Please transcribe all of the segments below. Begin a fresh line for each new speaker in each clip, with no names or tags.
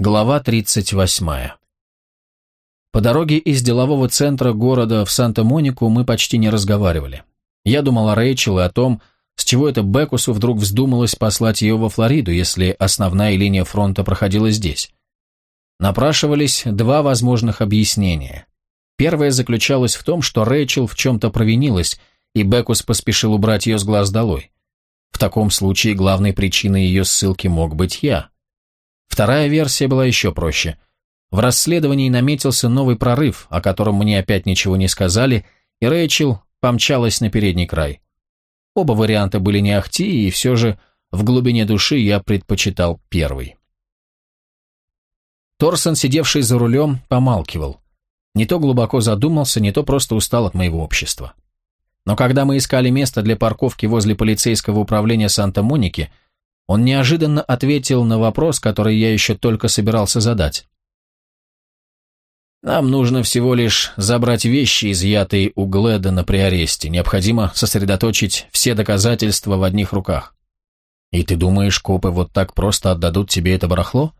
Глава 38. По дороге из делового центра города в Санта-Монику мы почти не разговаривали. Я думал о Рэйчел и о том, с чего это Бекусу вдруг вздумалось послать ее во Флориду, если основная линия фронта проходила здесь. Напрашивались два возможных объяснения. Первое заключалось в том, что Рэйчел в чем-то провинилась, и Бекус поспешил убрать ее с глаз долой. В таком случае главной причиной ее ссылки мог быть я. Вторая версия была еще проще. В расследовании наметился новый прорыв, о котором мне опять ничего не сказали, и Рэйчел помчалась на передний край. Оба варианта были не ахти, и все же в глубине души я предпочитал первый. Торсон, сидевший за рулем, помалкивал. Не то глубоко задумался, не то просто устал от моего общества. Но когда мы искали место для парковки возле полицейского управления Санта-Моники, он неожиданно ответил на вопрос, который я еще только собирался задать. «Нам нужно всего лишь забрать вещи, изъятые у Гледона при аресте. Необходимо сосредоточить все доказательства в одних руках. И ты думаешь, копы вот так просто отдадут тебе это барахло?»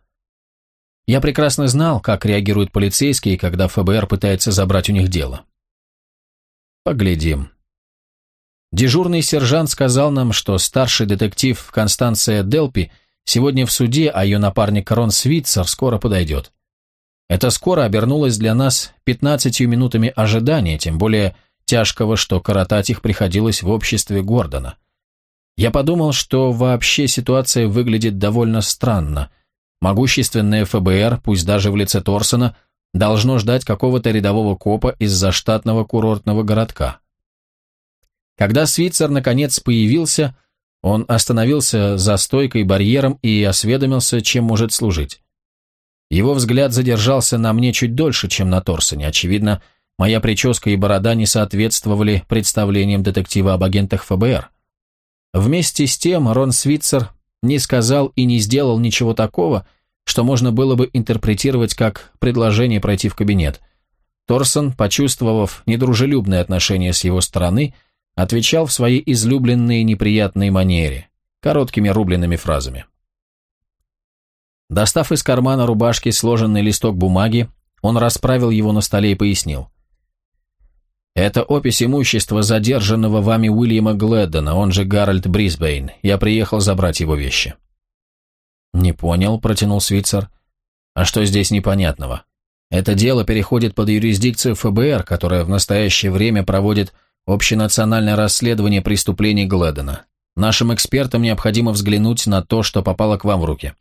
Я прекрасно знал, как реагируют полицейские, когда ФБР пытается забрать у них дело. «Поглядим», Дежурный сержант сказал нам, что старший детектив Констанция Делпи сегодня в суде, а ее напарник Рон Свитцер скоро подойдет. Это скоро обернулось для нас 15 минутами ожидания, тем более тяжкого, что коротать их приходилось в обществе Гордона. Я подумал, что вообще ситуация выглядит довольно странно. Могущественное ФБР, пусть даже в лице Торсона, должно ждать какого-то рядового копа из заштатного курортного городка. Когда Свитцер наконец появился, он остановился за стойкой барьером и осведомился, чем может служить. Его взгляд задержался на мне чуть дольше, чем на Торсоне. Очевидно, моя прическа и борода не соответствовали представлениям детектива об агентах ФБР. Вместе с тем Рон Свитцер не сказал и не сделал ничего такого, что можно было бы интерпретировать как предложение пройти в кабинет. Торсон, почувствовав недружелюбное отношение с его стороны, отвечал в своей излюбленной неприятной манере, короткими рубленными фразами. Достав из кармана рубашки сложенный листок бумаги, он расправил его на столе и пояснил. «Это опись имущества задержанного вами Уильяма Гледдона, он же Гарольд Брисбейн. Я приехал забрать его вещи». «Не понял», — протянул Свитцер. «А что здесь непонятного? Это дело переходит под юрисдикцию ФБР, которая в настоящее время проводит Общенациональное расследование преступлений Гледена. Нашим экспертам необходимо взглянуть на то, что попало к вам в руки.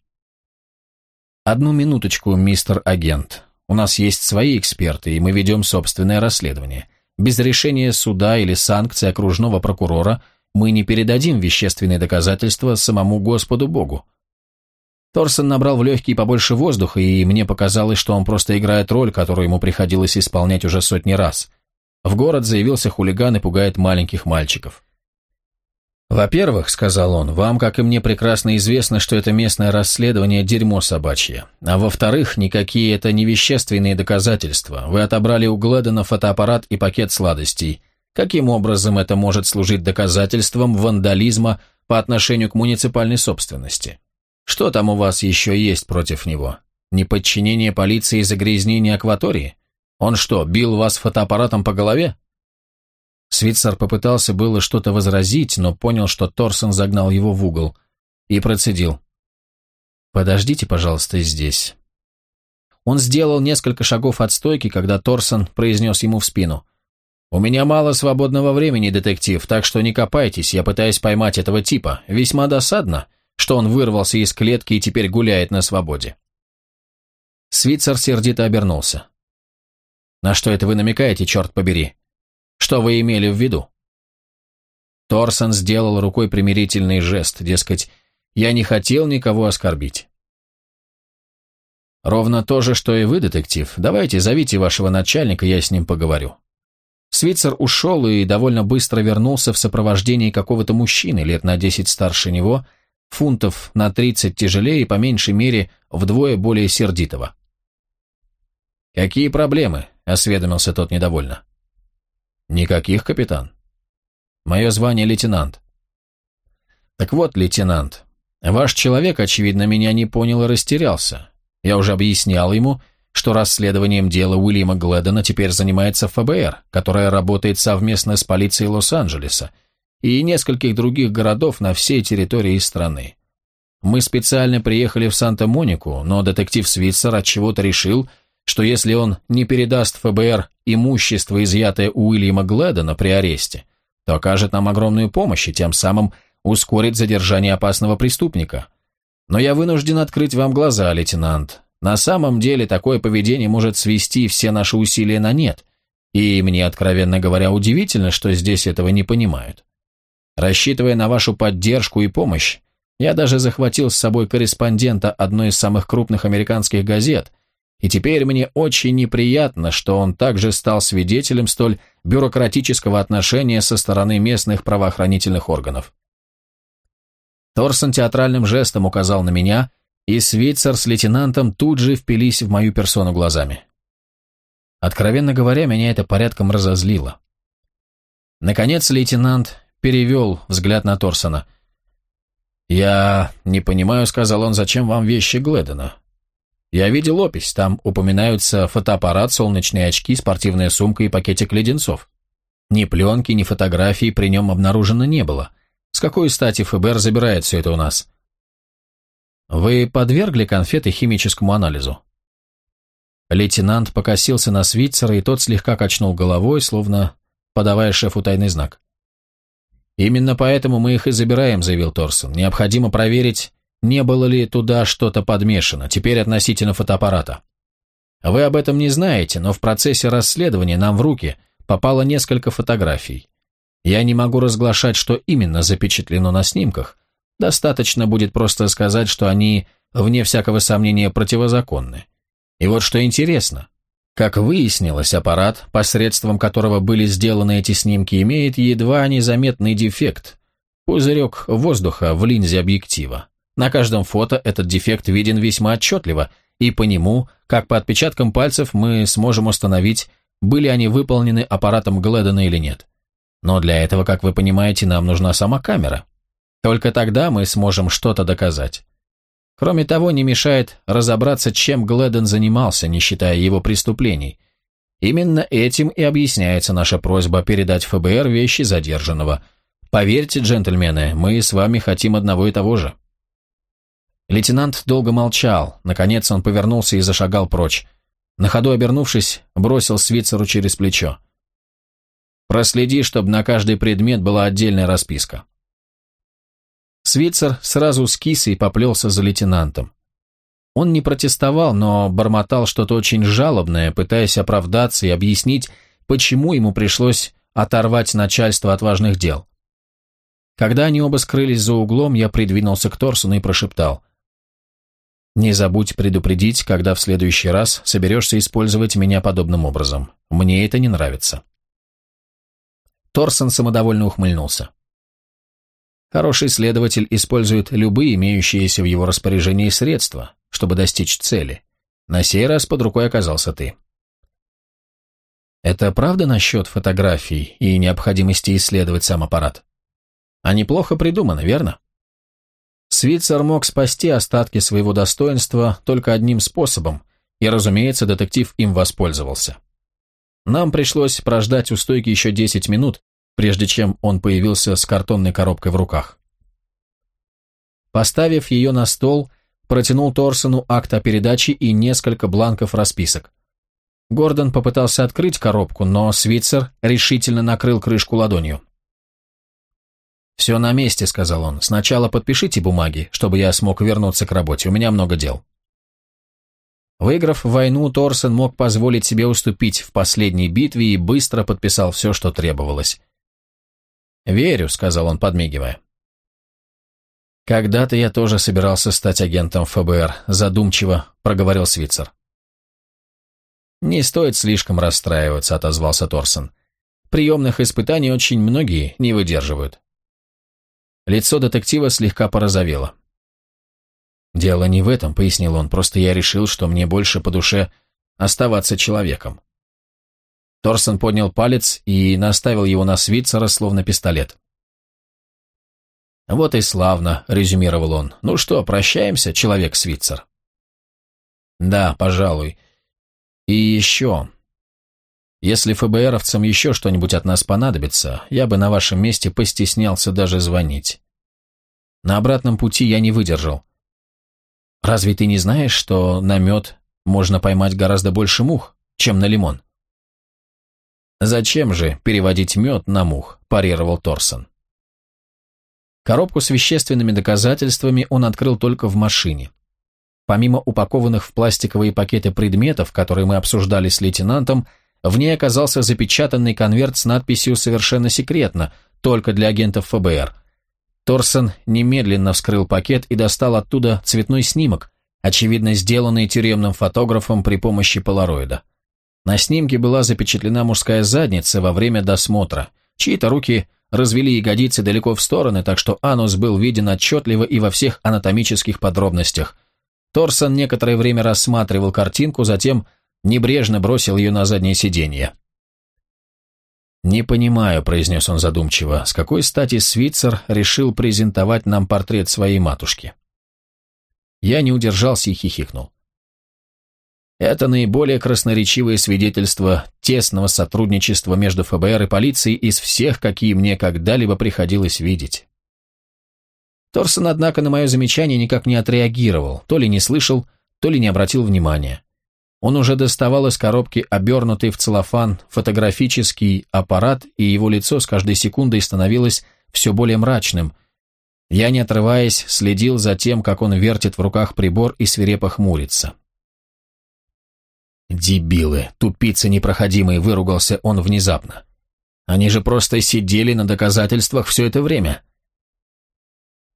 Одну минуточку, мистер агент. У нас есть свои эксперты, и мы ведем собственное расследование. Без решения суда или санкций окружного прокурора мы не передадим вещественные доказательства самому Господу Богу. Торсон набрал в легкие побольше воздуха, и мне показалось, что он просто играет роль, которую ему приходилось исполнять уже сотни раз. В город заявился хулиган и пугает маленьких мальчиков. «Во-первых, — сказал он, — вам, как и мне, прекрасно известно, что это местное расследование – дерьмо собачье. А во-вторых, никакие это не вещественные доказательства. Вы отобрали у Гледена фотоаппарат и пакет сладостей. Каким образом это может служить доказательством вандализма по отношению к муниципальной собственности? Что там у вас еще есть против него? Неподчинение полиции и загрязнение акватории? Он что, бил вас фотоаппаратом по голове?» Свитцер попытался было что-то возразить, но понял, что Торсон загнал его в угол и процедил. «Подождите, пожалуйста, здесь». Он сделал несколько шагов от стойки, когда Торсон произнес ему в спину. «У меня мало свободного времени, детектив, так что не копайтесь, я пытаюсь поймать этого типа. Весьма досадно, что он вырвался из клетки и теперь гуляет на свободе». Свитцер сердито обернулся. На что это вы намекаете, черт побери? Что вы имели в виду? Торсон сделал рукой примирительный жест, дескать, я не хотел никого оскорбить. Ровно то же, что и вы, детектив. Давайте зовите вашего начальника, я с ним поговорю. Свитцер ушел и довольно быстро вернулся в сопровождении какого-то мужчины, лет на десять старше него, фунтов на тридцать тяжелее и по меньшей мере вдвое более сердитого. «Какие проблемы?» — осведомился тот недовольно. «Никаких, капитан. Мое звание лейтенант». «Так вот, лейтенант, ваш человек, очевидно, меня не понял и растерялся. Я уже объяснял ему, что расследованием дела Уильяма Гледона теперь занимается ФБР, которая работает совместно с полицией Лос-Анджелеса и нескольких других городов на всей территории страны. Мы специально приехали в Санта-Монику, но детектив Свитцер от чего-то решил, что если он не передаст ФБР имущество, изъятое у Уильяма Гледона при аресте, то окажет нам огромную помощь и тем самым ускорит задержание опасного преступника. Но я вынужден открыть вам глаза, лейтенант. На самом деле такое поведение может свести все наши усилия на нет, и мне, откровенно говоря, удивительно, что здесь этого не понимают. Рассчитывая на вашу поддержку и помощь, я даже захватил с собой корреспондента одной из самых крупных американских газет, и теперь мне очень неприятно, что он также стал свидетелем столь бюрократического отношения со стороны местных правоохранительных органов. Торсон театральным жестом указал на меня, и Свитцер с лейтенантом тут же впились в мою персону глазами. Откровенно говоря, меня это порядком разозлило. Наконец лейтенант перевел взгляд на Торсона – «Я не понимаю», — сказал он, — «зачем вам вещи Гледена?» «Я видел опись, там упоминаются фотоаппарат, солнечные очки, спортивная сумка и пакетик леденцов. Ни пленки, ни фотографий при нем обнаружено не было. С какой стати ФБР забирает все это у нас?» «Вы подвергли конфеты химическому анализу?» Лейтенант покосился на Свитцера, и тот слегка качнул головой, словно подавая шефу тайный знак. «Именно поэтому мы их и забираем», — заявил Торсон. «Необходимо проверить, не было ли туда что-то подмешано, теперь относительно фотоаппарата. Вы об этом не знаете, но в процессе расследования нам в руки попало несколько фотографий. Я не могу разглашать, что именно запечатлено на снимках. Достаточно будет просто сказать, что они, вне всякого сомнения, противозаконны. И вот что интересно. Как выяснилось, аппарат, посредством которого были сделаны эти снимки, имеет едва незаметный дефект – пузырек воздуха в линзе объектива. На каждом фото этот дефект виден весьма отчетливо, и по нему, как по отпечаткам пальцев, мы сможем установить, были они выполнены аппаратом Гледона или нет. Но для этого, как вы понимаете, нам нужна сама камера. Только тогда мы сможем что-то доказать. Кроме того, не мешает разобраться, чем Гледен занимался, не считая его преступлений. Именно этим и объясняется наша просьба передать ФБР вещи задержанного. Поверьте, джентльмены, мы с вами хотим одного и того же. Лейтенант долго молчал, наконец он повернулся и зашагал прочь. На ходу обернувшись, бросил Свицеру через плечо. «Проследи, чтобы на каждый предмет была отдельная расписка». Свитцер сразу скис и поплелся за лейтенантом. Он не протестовал, но бормотал что-то очень жалобное, пытаясь оправдаться и объяснить, почему ему пришлось оторвать начальство от важных дел. Когда они оба скрылись за углом, я придвинулся к Торсону и прошептал. «Не забудь предупредить, когда в следующий раз соберешься использовать меня подобным образом. Мне это не нравится». Торсон самодовольно ухмыльнулся. Хороший следователь использует любые имеющиеся в его распоряжении средства, чтобы достичь цели. На сей раз под рукой оказался ты. Это правда насчет фотографий и необходимости исследовать сам аппарат? Они плохо придуманы, верно? Свитцер мог спасти остатки своего достоинства только одним способом, и, разумеется, детектив им воспользовался. Нам пришлось прождать у стойки еще 10 минут, прежде чем он появился с картонной коробкой в руках. Поставив ее на стол, протянул Торсону акт о передаче и несколько бланков расписок. Гордон попытался открыть коробку, но Свитцер решительно накрыл крышку ладонью. «Все на месте», — сказал он. «Сначала подпишите бумаги, чтобы я смог вернуться к работе. У меня много дел». Выиграв войну, Торсон мог позволить себе уступить в последней битве и быстро подписал все, что требовалось. «Верю», — сказал он, подмигивая. «Когда-то я тоже собирался стать агентом ФБР», — задумчиво проговорил Свитцер. «Не стоит слишком расстраиваться», — отозвался Торсон. «Приемных испытаний очень многие не выдерживают». Лицо детектива слегка порозовело. «Дело не в этом», — пояснил он, — «просто я решил, что мне больше по душе оставаться человеком. Торсон поднял палец и наставил его на Свитцера, словно пистолет. «Вот и славно», — резюмировал он. «Ну что, прощаемся, человек Свитцер?» Да, пожалуй. И еще. Если ФБРовцам еще что-нибудь от нас понадобится, я бы на вашем месте постеснялся даже звонить. На обратном пути я не выдержал. Разве ты не знаешь, что на мед можно поймать гораздо больше мух, чем на лимон? Зачем же переводить мед на мух, парировал Торсон. Коробку с вещественными доказательствами он открыл только в машине. Помимо упакованных в пластиковые пакеты предметов, которые мы обсуждали с лейтенантом, в ней оказался запечатанный конверт с надписью «Совершенно секретно», только для агентов ФБР. Торсон немедленно вскрыл пакет и достал оттуда цветной снимок, очевидно сделанный тюремным фотографом при помощи полароида. На снимке была запечатлена мужская задница во время досмотра. Чьи-то руки развели ягодицы далеко в стороны, так что анус был виден отчетливо и во всех анатомических подробностях. Торсон некоторое время рассматривал картинку, затем небрежно бросил ее на заднее сиденье. «Не понимаю», — произнес он задумчиво, — «с какой стати Свитцер решил презентовать нам портрет своей матушки?» Я не удержался и хихикнул. Это наиболее красноречивое свидетельство тесного сотрудничества между ФБР и полицией из всех, какие мне когда-либо приходилось видеть. Торсон, однако, на мое замечание никак не отреагировал, то ли не слышал, то ли не обратил внимания. Он уже доставал из коробки обернутый в целлофан фотографический аппарат, и его лицо с каждой секундой становилось все более мрачным. Я, не отрываясь, следил за тем, как он вертит в руках прибор и свирепо хмурится. «Дебилы, тупицы непроходимые!» – выругался он внезапно. «Они же просто сидели на доказательствах все это время!»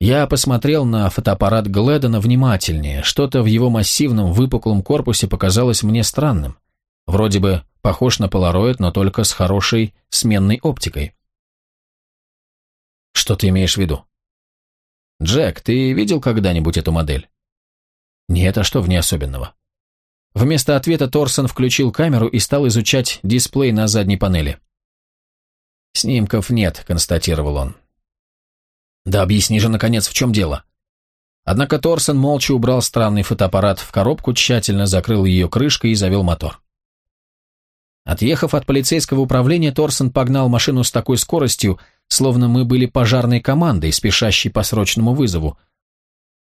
Я посмотрел на фотоаппарат Гледона внимательнее. Что-то в его массивном выпуклом корпусе показалось мне странным. Вроде бы похож на полароид, но только с хорошей сменной оптикой. Что ты имеешь в виду? Джек, ты видел когда-нибудь эту модель? Нет, а что в ней особенного? Вместо ответа Торсон включил камеру и стал изучать дисплей на задней панели. «Снимков нет», — констатировал он. Да объясни же, наконец, в чем дело. Однако Торсон молча убрал странный фотоаппарат в коробку, тщательно закрыл ее крышкой и завел мотор. Отъехав от полицейского управления, Торсон погнал машину с такой скоростью, словно мы были пожарной командой, спешащей по срочному вызову.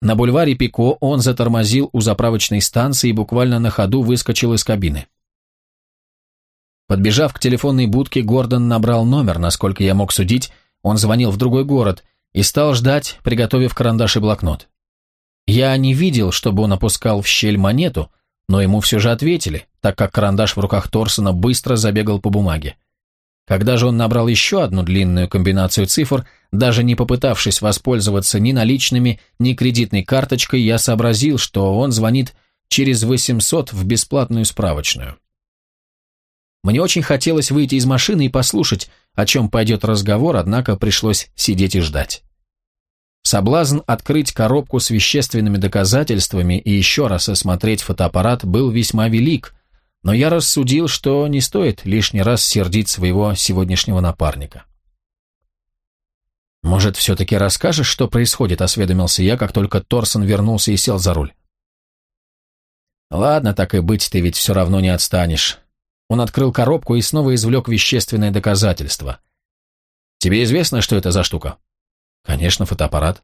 На бульваре Пико он затормозил у заправочной станции и буквально на ходу выскочил из кабины. Подбежав к телефонной будке, Гордон набрал номер, насколько я мог судить, он звонил в другой город – и стал ждать, приготовив карандаш и блокнот. Я не видел, чтобы он опускал в щель монету, но ему все же ответили, так как карандаш в руках Торсона быстро забегал по бумаге. Когда же он набрал еще одну длинную комбинацию цифр, даже не попытавшись воспользоваться ни наличными, ни кредитной карточкой, я сообразил, что он звонит через 800 в бесплатную справочную. Мне очень хотелось выйти из машины и послушать, о чем пойдет разговор, однако пришлось сидеть и ждать. Соблазн открыть коробку с вещественными доказательствами и еще раз осмотреть фотоаппарат был весьма велик, но я рассудил, что не стоит лишний раз сердить своего сегодняшнего напарника. «Может, все-таки расскажешь, что происходит?» – осведомился я, как только Торсон вернулся и сел за руль. «Ладно, так и быть, ты ведь все равно не отстанешь. Он открыл коробку и снова извлек вещественное доказательство. «Тебе известно, что это за штука?» «Конечно, фотоаппарат».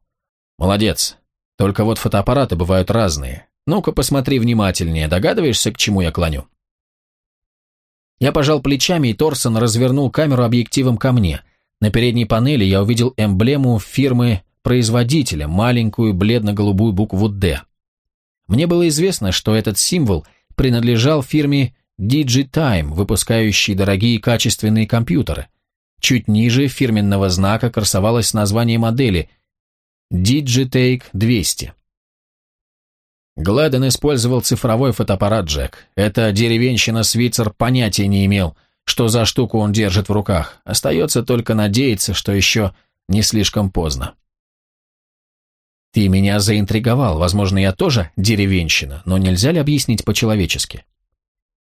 «Молодец. Только вот фотоаппараты бывают разные. Ну-ка, посмотри внимательнее. Догадываешься, к чему я клоню?» Я пожал плечами, и Торсон развернул камеру объективом ко мне. На передней панели я увидел эмблему фирмы-производителя, маленькую бледно-голубую букву «Д». Мне было известно, что этот символ принадлежал фирме Digitime, выпускающий дорогие качественные компьютеры. Чуть ниже фирменного знака красовалось название модели Digitake 200. Гледен использовал цифровой фотоаппарат Джек. Эта деревенщина Свитцер понятия не имел, что за штуку он держит в руках. Остается только надеяться, что еще не слишком поздно. Ты меня заинтриговал. Возможно, я тоже деревенщина, но нельзя ли объяснить по-человечески?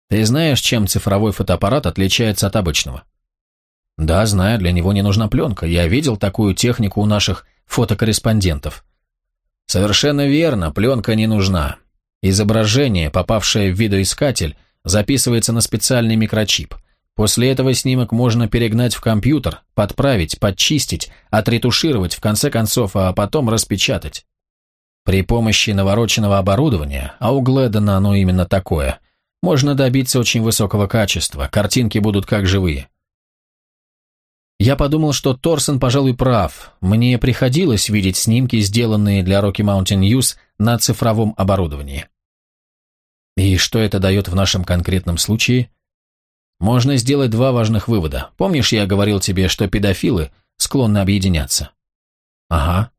Ты знаешь, чем цифровой фотоаппарат отличается от обычного? Да, знаю, для него не нужна пленка. Я видел такую технику у наших фотокорреспондентов. Совершенно верно, пленка не нужна. Изображение, попавшее в видоискатель, записывается на специальный микрочип. После этого снимок можно перегнать в компьютер, подправить, подчистить, отретушировать в конце концов, а потом распечатать. При помощи навороченного оборудования, а у Гледона оно именно такое, можно добиться очень высокого качества, картинки будут как живые. Я подумал, что Торсон, пожалуй, прав. Мне приходилось видеть снимки, сделанные для Rocky Mountain News на цифровом оборудовании. И что это дает в нашем конкретном случае? Можно сделать два важных вывода. Помнишь, я говорил тебе, что педофилы склонны объединяться? Ага.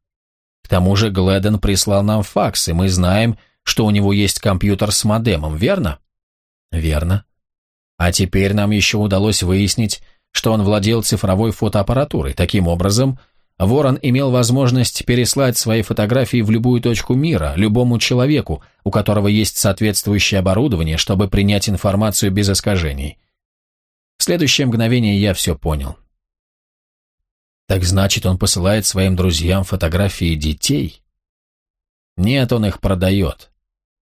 К тому же Гледен прислал нам факс, и мы знаем, что у него есть компьютер с модемом, верно? Верно. А теперь нам еще удалось выяснить, что он владел цифровой фотоаппаратурой. Таким образом, Ворон имел возможность переслать свои фотографии в любую точку мира, любому человеку, у которого есть соответствующее оборудование, чтобы принять информацию без искажений. В следующее мгновение я все понял. Так значит, он посылает своим друзьям фотографии детей? Нет, он их продает.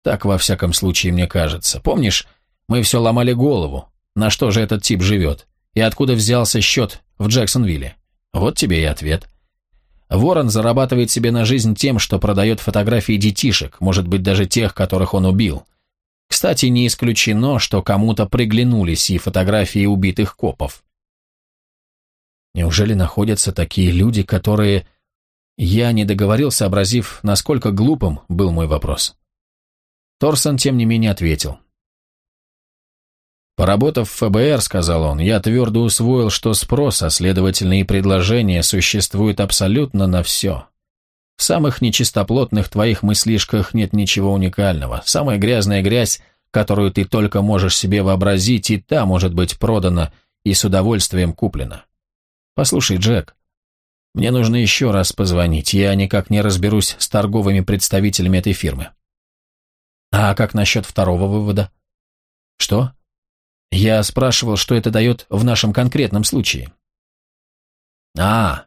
Так, во всяком случае, мне кажется. Помнишь, мы все ломали голову, на что же этот тип живет? И откуда взялся счет в Джексонвилле? Вот тебе и ответ. Ворон зарабатывает себе на жизнь тем, что продает фотографии детишек, может быть, даже тех, которых он убил. Кстати, не исключено, что кому-то приглянулись и фотографии убитых копов. Неужели находятся такие люди, которые... Я не договорил, сообразив, насколько глупым был мой вопрос. Торсон, тем не менее, ответил. Поработав в ФБР, сказал он, я твердо усвоил, что спрос, а следовательно и предложение существует абсолютно на все. В самых нечистоплотных твоих мыслишках нет ничего уникального. Самая грязная грязь, которую ты только можешь себе вообразить, и та может быть продана и с удовольствием куплена. Послушай, Джек, мне нужно еще раз позвонить, я никак не разберусь с торговыми представителями этой фирмы. А как насчет второго вывода? Что? Я спрашивал, что это дает в нашем конкретном случае. А,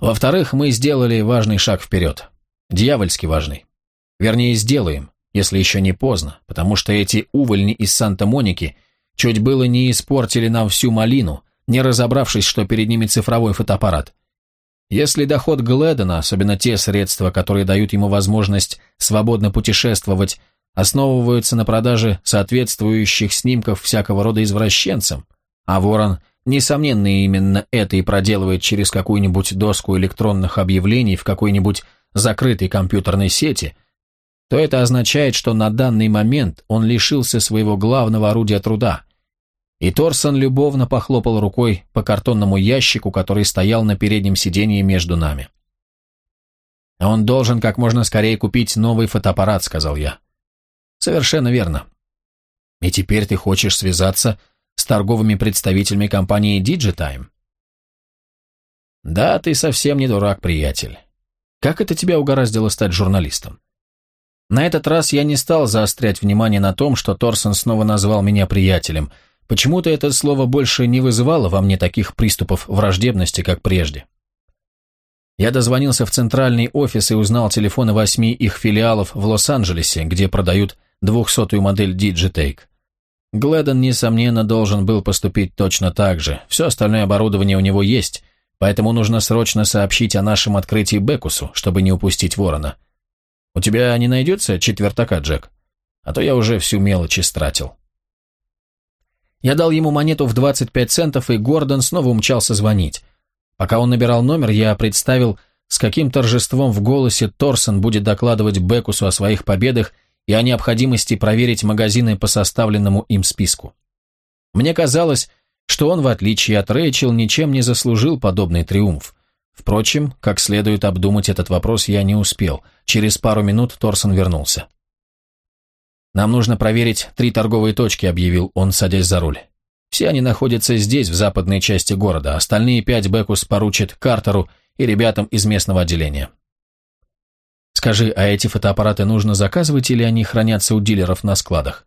во-вторых, мы сделали важный шаг вперед. Дьявольски важный. Вернее, сделаем, если еще не поздно, потому что эти увольни из Санта-Моники чуть было не испортили нам всю малину, не разобравшись, что перед ними цифровой фотоаппарат. Если доход Гледона, особенно те средства, которые дают ему возможность свободно путешествовать, основываются на продаже соответствующих снимков всякого рода извращенцам, а Ворон, несомненно, именно это и проделывает через какую-нибудь доску электронных объявлений в какой-нибудь закрытой компьютерной сети, то это означает, что на данный момент он лишился своего главного орудия труда. И Торсон любовно похлопал рукой по картонному ящику, который стоял на переднем сиденье между нами. «Он должен как можно скорее купить новый фотоаппарат», — сказал я. Совершенно верно. И теперь ты хочешь связаться с торговыми представителями компании Digitime? Да, ты совсем не дурак, приятель. Как это тебя угораздило стать журналистом? На этот раз я не стал заострять внимание на том, что Торсон снова назвал меня приятелем. Почему-то это слово больше не вызывало во мне таких приступов враждебности, как прежде. Я дозвонился в центральный офис и узнал телефоны восьми их филиалов в Лос-Анджелесе, где продают двухсотую модель Digitake. Гледон, несомненно, должен был поступить точно так же. Все остальное оборудование у него есть, поэтому нужно срочно сообщить о нашем открытии Бекусу, чтобы не упустить ворона. У тебя не найдется четвертака, Джек? А то я уже всю мелочь истратил. Я дал ему монету в 25 центов, и Гордон снова умчался звонить. Пока он набирал номер, я представил, с каким торжеством в голосе Торсон будет докладывать Бекусу о своих победах и о необходимости проверить магазины по составленному им списку. Мне казалось, что он, в отличие от Рэйчел, ничем не заслужил подобный триумф. Впрочем, как следует обдумать этот вопрос я не успел. Через пару минут Торсон вернулся. «Нам нужно проверить три торговые точки», — объявил он, садясь за руль. «Все они находятся здесь, в западной части города. Остальные пять Бекус поручит Картеру и ребятам из местного отделения. Скажи, а эти фотоаппараты нужно заказывать или они хранятся у дилеров на складах?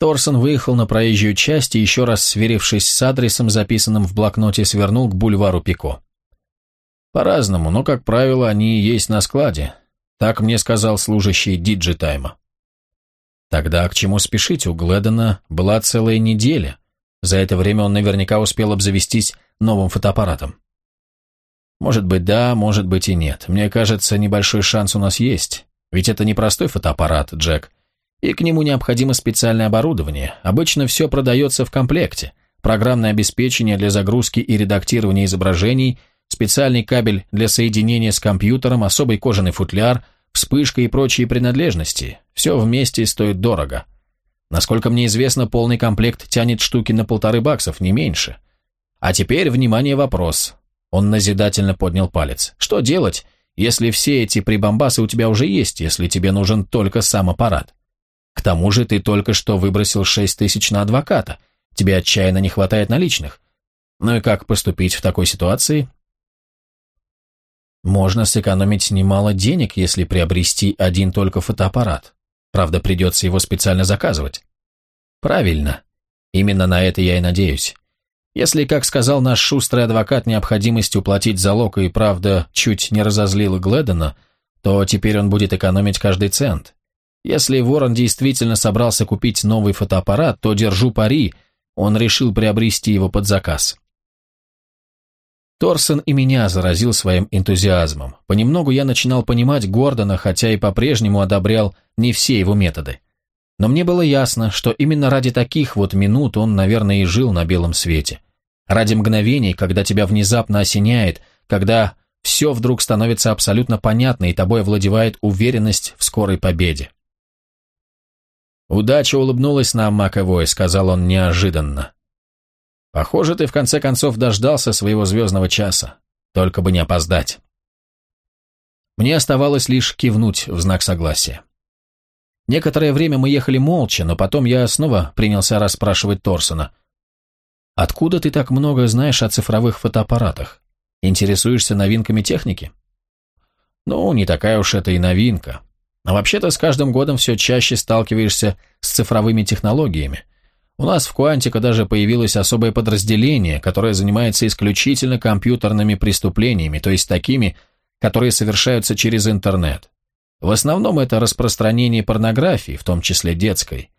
Торсон выехал на проезжую часть и, еще раз сверившись с адресом, записанным в блокноте, свернул к бульвару Пико. По-разному, но, как правило, они есть на складе. Так мне сказал служащий Диджитайма. Тогда к чему спешить? У Гледона была целая неделя. За это время он наверняка успел обзавестись новым фотоаппаратом. Может быть, да, может быть и нет. Мне кажется, небольшой шанс у нас есть. Ведь это не простой фотоаппарат, Джек. И к нему необходимо специальное оборудование. Обычно все продается в комплекте. Программное обеспечение для загрузки и редактирования изображений, специальный кабель для соединения с компьютером, особый кожаный футляр, вспышка и прочие принадлежности. Все вместе стоит дорого. Насколько мне известно, полный комплект тянет штуки на полторы баксов, не меньше. А теперь, внимание, вопрос. Он назидательно поднял палец. Что делать, если все эти прибамбасы у тебя уже есть, если тебе нужен только сам аппарат? К тому же ты только что выбросил шесть тысяч на адвоката. Тебе отчаянно не хватает наличных. Ну и как поступить в такой ситуации? Можно сэкономить немало денег, если приобрести один только фотоаппарат. Правда, придется его специально заказывать. Правильно. Именно на это я и надеюсь. Если, как сказал наш шустрый адвокат, необходимость уплатить залог и, правда, чуть не разозлила Гледона, то теперь он будет экономить каждый цент. Если Ворон действительно собрался купить новый фотоаппарат, то, держу пари, он решил приобрести его под заказ. Торсон и меня заразил своим энтузиазмом. Понемногу я начинал понимать Гордона, хотя и по-прежнему одобрял не все его методы. Но мне было ясно, что именно ради таких вот минут он, наверное, и жил на белом свете. Ради мгновений, когда тебя внезапно осеняет, когда все вдруг становится абсолютно понятно и тобой овладевает уверенность в скорой победе. «Удача улыбнулась нам, Маковой», — сказал он неожиданно. «Похоже, ты в конце концов дождался своего звездного часа. Только бы не опоздать». Мне оставалось лишь кивнуть в знак согласия. Некоторое время мы ехали молча, но потом я снова принялся расспрашивать Торсона. «Откуда ты так много знаешь о цифровых фотоаппаратах? Интересуешься новинками техники?» «Ну, не такая уж это и новинка. А вообще-то с каждым годом все чаще сталкиваешься с цифровыми технологиями. У нас в Quantica даже появилось особое подразделение, которое занимается исключительно компьютерными преступлениями, то есть такими, которые совершаются через интернет. В основном это распространение порнографии, в том числе детской.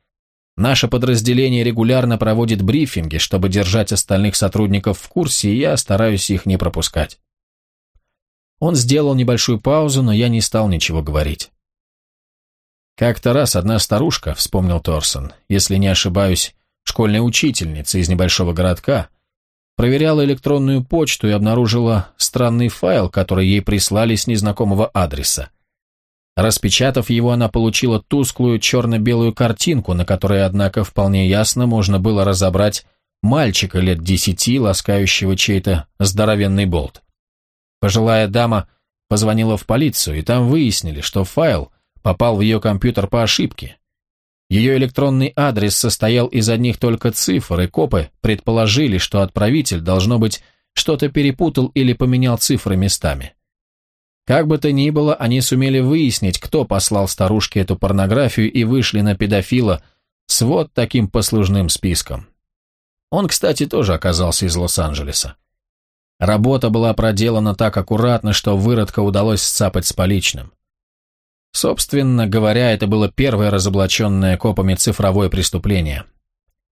Наше подразделение регулярно проводит брифинги, чтобы держать остальных сотрудников в курсе, и я стараюсь их не пропускать. Он сделал небольшую паузу, но я не стал ничего говорить. Как-то раз одна старушка, вспомнил Торсон, если не ошибаюсь, школьная учительница из небольшого городка, проверяла электронную почту и обнаружила странный файл, который ей прислали с незнакомого адреса. Распечатав его, она получила тусклую черно-белую картинку, на которой, однако, вполне ясно можно было разобрать мальчика лет десяти, ласкающего чей-то здоровенный болт. Пожилая дама позвонила в полицию, и там выяснили, что файл попал в ее компьютер по ошибке. Ее электронный адрес состоял из одних только цифр, и копы предположили, что отправитель, должно быть, что-то перепутал или поменял цифры местами. Как бы то ни было, они сумели выяснить, кто послал старушке эту порнографию и вышли на педофила с вот таким послужным списком. Он, кстати, тоже оказался из Лос-Анджелеса. Работа была проделана так аккуратно, что выродка удалось сцапать с поличным. Собственно говоря, это было первое разоблаченное копами цифровое преступление.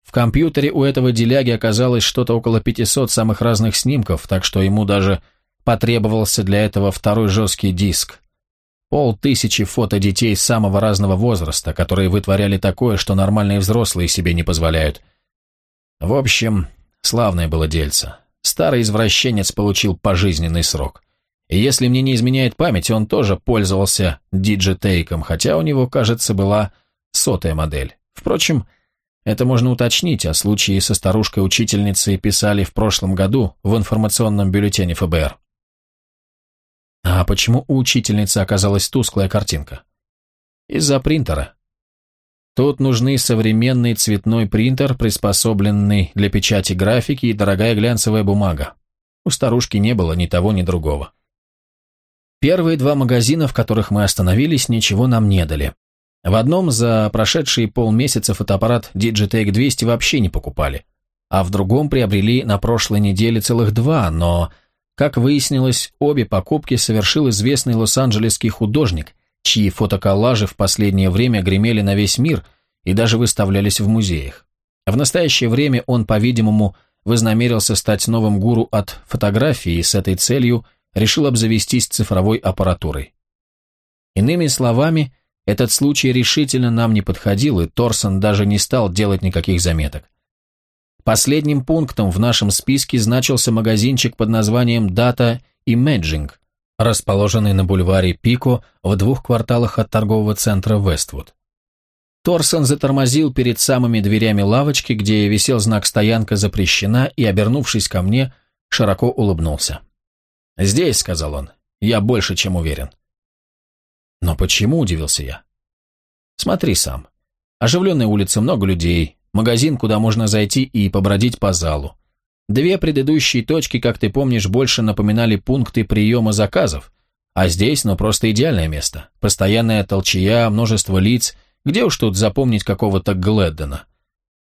В компьютере у этого деляги оказалось что-то около 500 самых разных снимков, так что ему даже Потребовался для этого второй жесткий диск. Полтысячи фото детей самого разного возраста, которые вытворяли такое, что нормальные взрослые себе не позволяют. В общем, славное было дельце. Старый извращенец получил пожизненный срок. И если мне не изменяет память, он тоже пользовался диджитейком, хотя у него, кажется, была сотая модель. Впрочем, это можно уточнить, а случаи со старушкой-учительницей писали в прошлом году в информационном бюллетене ФБР. А почему у учительницы оказалась тусклая картинка? Из-за принтера. Тут нужны современный цветной принтер, приспособленный для печати графики и дорогая глянцевая бумага. У старушки не было ни того, ни другого. Первые два магазина, в которых мы остановились, ничего нам не дали. В одном за прошедшие полмесяца фотоаппарат Digitake 200 вообще не покупали, а в другом приобрели на прошлой неделе целых два, но как выяснилось, обе покупки совершил известный лос-анджелесский художник, чьи фотоколлажи в последнее время гремели на весь мир и даже выставлялись в музеях. В настоящее время он, по-видимому, вознамерился стать новым гуру от фотографии и с этой целью решил обзавестись цифровой аппаратурой. Иными словами, этот случай решительно нам не подходил, и Торсон даже не стал делать никаких заметок. Последним пунктом в нашем списке значился магазинчик под названием Data Imaging, расположенный на бульваре Пико в двух кварталах от торгового центра Вествуд. Торсон затормозил перед самыми дверями лавочки, где висел знак «Стоянка запрещена», и, обернувшись ко мне, широко улыбнулся. «Здесь», — сказал он, — «я больше чем уверен». «Но почему?» — удивился я. «Смотри сам. Оживленная улица, много людей, магазин, куда можно зайти и побродить по залу. Две предыдущие точки, как ты помнишь, больше напоминали пункты приема заказов, а здесь, ну, просто идеальное место. Постоянная толчья, множество лиц, где уж тут запомнить какого-то Гледдена?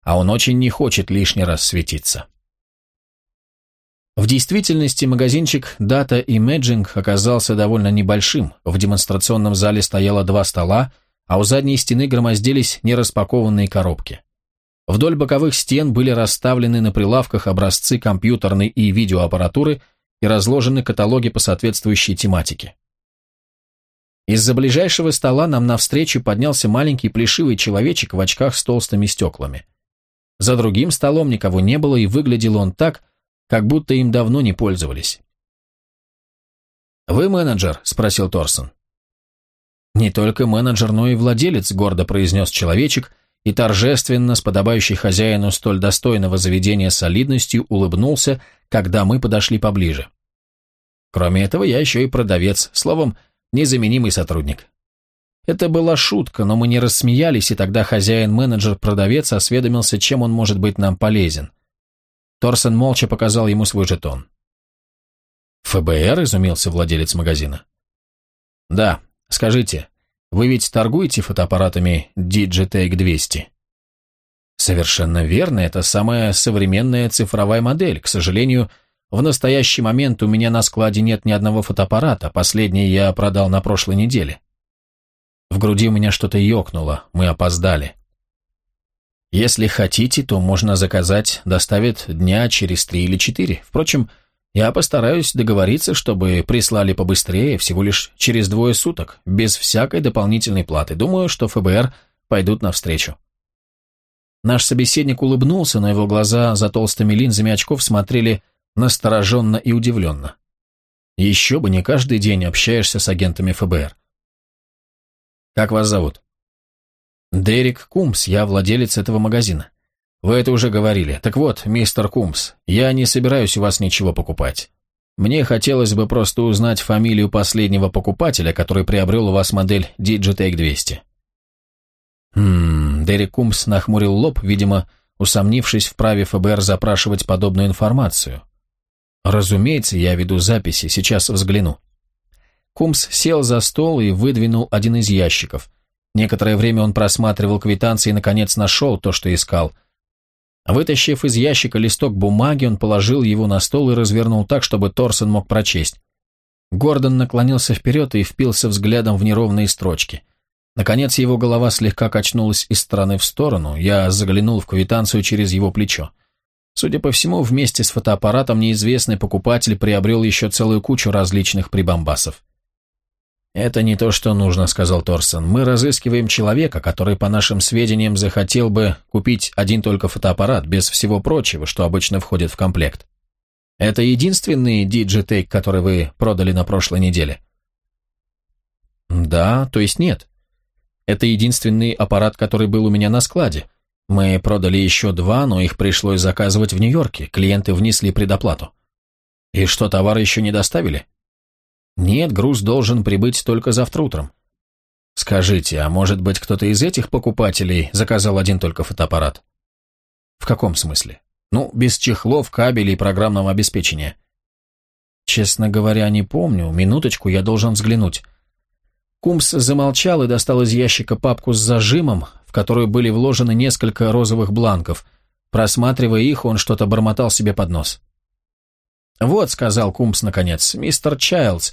А он очень не хочет лишний раз светиться. В действительности магазинчик Data Imaging оказался довольно небольшим. В демонстрационном зале стояло два стола, а у задней стены громоздились нераспакованные коробки. Вдоль боковых стен были расставлены на прилавках образцы компьютерной и видеоаппаратуры и разложены каталоги по соответствующей тематике. Из-за ближайшего стола нам навстречу поднялся маленький плешивый человечек в очках с толстыми стеклами. За другим столом никого не было, и выглядел он так, как будто им давно не пользовались. «Вы менеджер?» – спросил Торсон. «Не только менеджер, но и владелец», – гордо произнес человечек, и торжественно, с подобающей хозяину столь достойного заведения солидностью, улыбнулся, когда мы подошли поближе. Кроме этого, я еще и продавец, словом, Незаменимый сотрудник. Это была шутка, но мы не рассмеялись, и тогда хозяин-менеджер-продавец осведомился, чем он может быть нам полезен. Торсон молча показал ему свой жетон. «ФБР?» – изумился владелец магазина. «Да, скажите, вы ведь торгуете фотоаппаратами Digitake 200?» «Совершенно верно, это самая современная цифровая модель. К сожалению, в настоящий момент у меня на складе нет ни одного фотоаппарата, последний я продал на прошлой неделе. В груди у меня что-то ёкнуло, мы опоздали. Если хотите, то можно заказать, доставит дня через три или четыре. Впрочем, я постараюсь договориться, чтобы прислали побыстрее, всего лишь через двое суток, без всякой дополнительной платы. Думаю, что ФБР пойдут навстречу. Наш собеседник улыбнулся, но его глаза за толстыми линзами очков смотрели настороженно и удивленно. Еще бы не каждый день общаешься с агентами ФБР. Как вас зовут? Дерек Кумс, я владелец этого магазина. Вы это уже говорили. Так вот, мистер Кумс, я не собираюсь у вас ничего покупать. Мне хотелось бы просто узнать фамилию последнего покупателя, который приобрел у вас модель Digitake 200. Хм, Дерек Кумс нахмурил лоб, видимо, усомнившись в праве ФБР запрашивать подобную информацию. Разумеется, я веду записи, сейчас взгляну. Кумс сел за стол и выдвинул один из ящиков. Некоторое время он просматривал квитанции и, наконец, нашел то, что искал. Вытащив из ящика листок бумаги, он положил его на стол и развернул так, чтобы Торсон мог прочесть. Гордон наклонился вперед и впился взглядом в неровные строчки. Наконец его голова слегка качнулась из стороны в сторону, я заглянул в квитанцию через его плечо. Судя по всему, вместе с фотоаппаратом неизвестный покупатель приобрел еще целую кучу различных прибамбасов. «Это не то, что нужно», — сказал Торсон. «Мы разыскиваем человека, который, по нашим сведениям, захотел бы купить один только фотоаппарат, без всего прочего, что обычно входит в комплект. Это единственный Digitake, который вы продали на прошлой неделе?» «Да, то есть нет. Это единственный аппарат, который был у меня на складе. Мы продали еще два, но их пришлось заказывать в Нью-Йорке, клиенты внесли предоплату. И что, товар еще не доставили? Нет, груз должен прибыть только завтра утром. Скажите, а может быть кто-то из этих покупателей заказал один только фотоаппарат? В каком смысле? Ну, без чехлов, кабелей и программного обеспечения. Честно говоря, не помню. Минуточку, я должен взглянуть. Кумс замолчал и достал из ящика папку с зажимом, в которую были вложены несколько розовых бланков. Просматривая их, он что-то бормотал себе под нос. «Вот», — сказал Кумс наконец, — «мистер Чайлдс.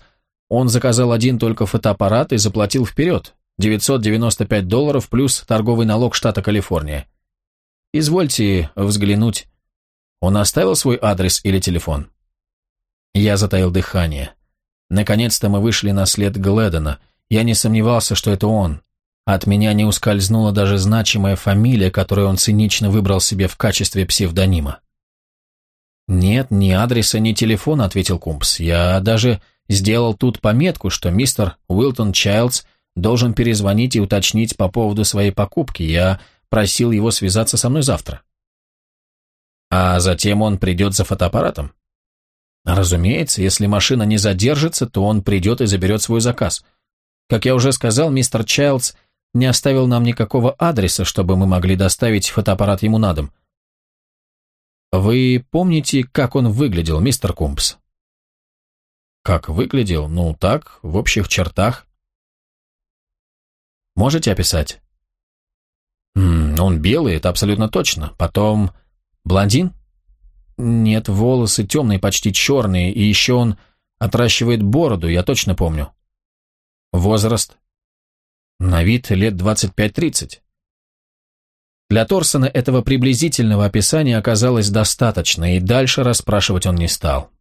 Он заказал один только фотоаппарат и заплатил вперед. 995 долларов плюс торговый налог штата Калифорния. Извольте взглянуть. Он оставил свой адрес или телефон? Я затаил дыхание. Наконец-то мы вышли на след Гледона. Я не сомневался, что это он. От меня не ускользнула даже значимая фамилия, которую он цинично выбрал себе в качестве псевдонима. «Нет, ни адреса, ни телефона», — ответил Кумпс. «Я даже сделал тут пометку, что мистер Уилтон Чайлдс должен перезвонить и уточнить по поводу своей покупки. Я просил его связаться со мной завтра». «А затем он придет за фотоаппаратом?» «Разумеется, если машина не задержится, то он придет и заберет свой заказ. Как я уже сказал, мистер Чайлдс не оставил нам никакого адреса, чтобы мы могли доставить фотоаппарат ему на дом. Вы помните, как он выглядел, мистер Кумпс? Как выглядел? Ну, так, в общих чертах. Можете описать? М -м, он белый, это абсолютно точно. Потом... Блондин? Нет, волосы темные, почти черные, и еще он отращивает бороду, я точно помню. Возраст? На вид лет 25-30. Для Торсона этого приблизительного описания оказалось достаточно, и дальше расспрашивать он не стал.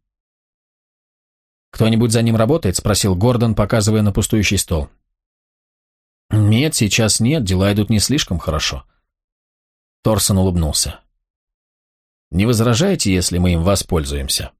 «Кто-нибудь за ним работает?» – спросил Гордон, показывая на пустующий стол. «Нет, сейчас нет, дела идут не слишком хорошо». Торсон улыбнулся. «Не возражаете, если мы им воспользуемся?»